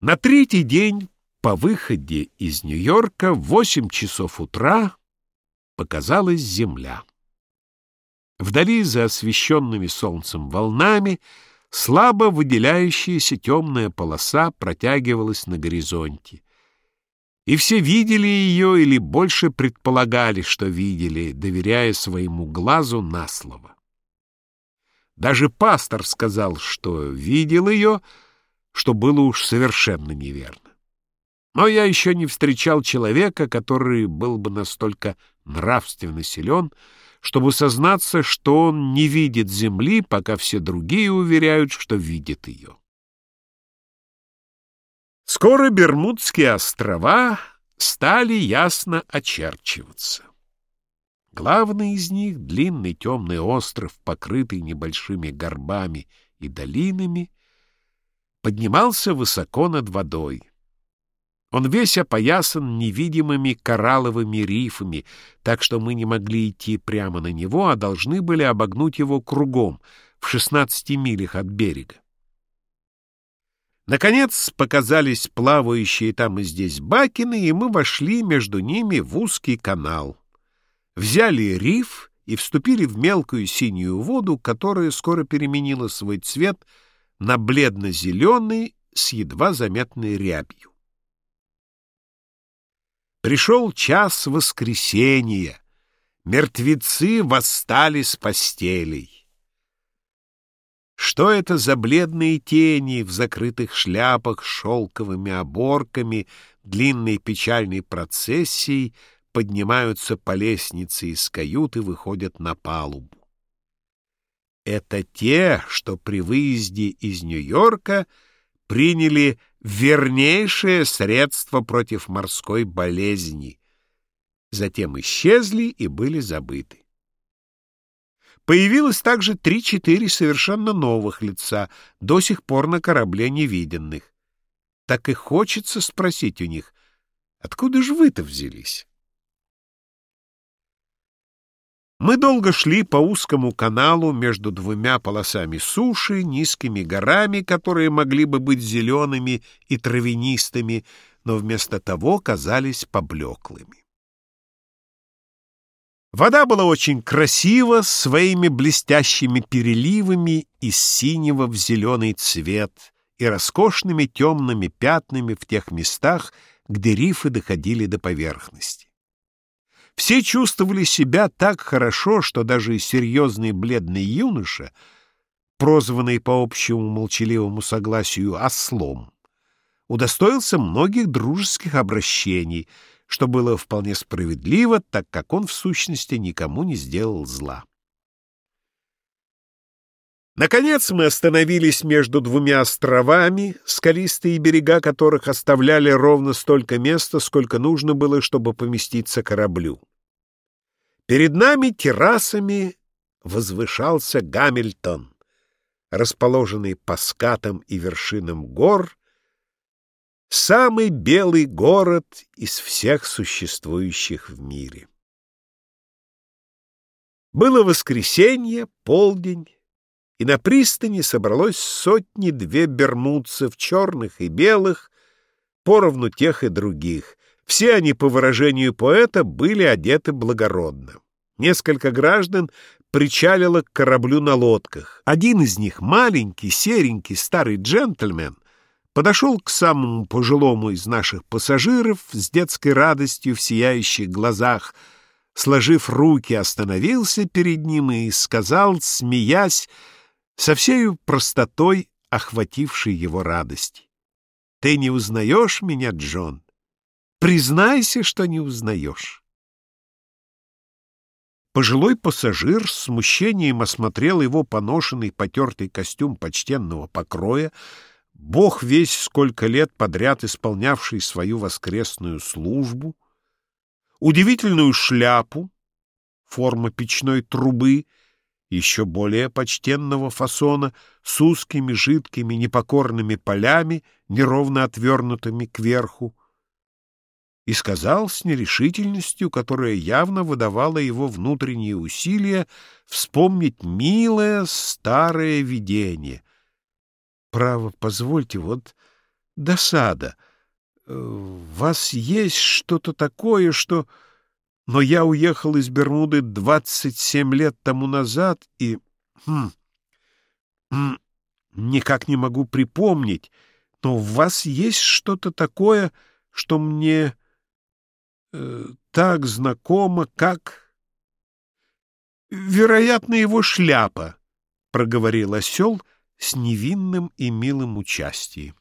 На третий день по выходе из Нью-Йорка в восемь часов утра показалась земля. Вдали за освещенными солнцем волнами слабо выделяющаяся темная полоса протягивалась на горизонте. И все видели ее или больше предполагали, что видели, доверяя своему глазу на слово. Даже пастор сказал, что видел ее, что было уж совершенно неверно. Но я еще не встречал человека, который был бы настолько нравственно силен, чтобы сознаться, что он не видит земли, пока все другие уверяют, что видит ее. Скоро Бермудские острова стали ясно очерчиваться. Главный из них, длинный темный остров, покрытый небольшими горбами и долинами, поднимался высоко над водой. Он весь опоясан невидимыми коралловыми рифами, так что мы не могли идти прямо на него, а должны были обогнуть его кругом, в шестнадцати милях от берега. Наконец показались плавающие там и здесь бакины, и мы вошли между ними в узкий канал взяли риф и вступили в мелкую синюю воду, которая скоро переменила свой цвет на бледно-зеленый с едва заметной рябью. Пришел час воскресения, мертвецы восстали с постелей. Что это за бледные тени в закрытых шляпах с шелковыми оборками, длинной печальной процессией, поднимаются по лестнице из каюты, выходят на палубу. Это те, что при выезде из Нью-Йорка приняли вернейшее средство против морской болезни, затем исчезли и были забыты. Появилось также три-четыре совершенно новых лица, до сих пор на корабле невиденных. Так и хочется спросить у них, откуда же вы-то взялись? Мы долго шли по узкому каналу между двумя полосами суши, низкими горами, которые могли бы быть зелеными и травянистыми, но вместо того казались поблеклыми. Вода была очень красива, своими блестящими переливами из синего в зеленый цвет и роскошными темными пятнами в тех местах, где рифы доходили до поверхности. Все чувствовали себя так хорошо, что даже серьезный бледный юноша, прозванный по общему молчаливому согласию «ослом», удостоился многих дружеских обращений, что было вполне справедливо, так как он в сущности никому не сделал зла. Наконец мы остановились между двумя островами, скалистые берега которых оставляли ровно столько места, сколько нужно было, чтобы поместиться кораблю. Перед нами террасами возвышался Гамильтон, расположенный по скатам и вершинам гор, самый белый город из всех существующих в мире. Было воскресенье, полдень, и на пристани собралось сотни-две бермудцев, черных и белых, поровну тех и других. Все они, по выражению поэта, были одеты благородно. Несколько граждан причалило к кораблю на лодках. Один из них, маленький, серенький, старый джентльмен, подошел к самому пожилому из наших пассажиров с детской радостью в сияющих глазах, сложив руки, остановился перед ним и сказал, смеясь, со всею простотой охватившей его радости. «Ты не узнаешь меня, Джон? Признайся, что не узнаешь». Пожилой пассажир с смущением осмотрел его поношенный потертый костюм почтенного покроя, бог весь сколько лет подряд исполнявший свою воскресную службу, удивительную шляпу, форма печной трубы, еще более почтенного фасона, с узкими, жидкими, непокорными полями, неровно отвернутыми кверху, и сказал с нерешительностью, которая явно выдавала его внутренние усилия, вспомнить милое старое видение. «Право, позвольте, вот досада. Э, в вас есть что-то такое, что... Но я уехал из Бермуды двадцать семь лет тому назад и... Хм, хм, никак не могу припомнить, но в вас есть что-то такое, что мне э, так знакомо, как... Вероятно, его шляпа, — проговорил осел с невинным и милым участием.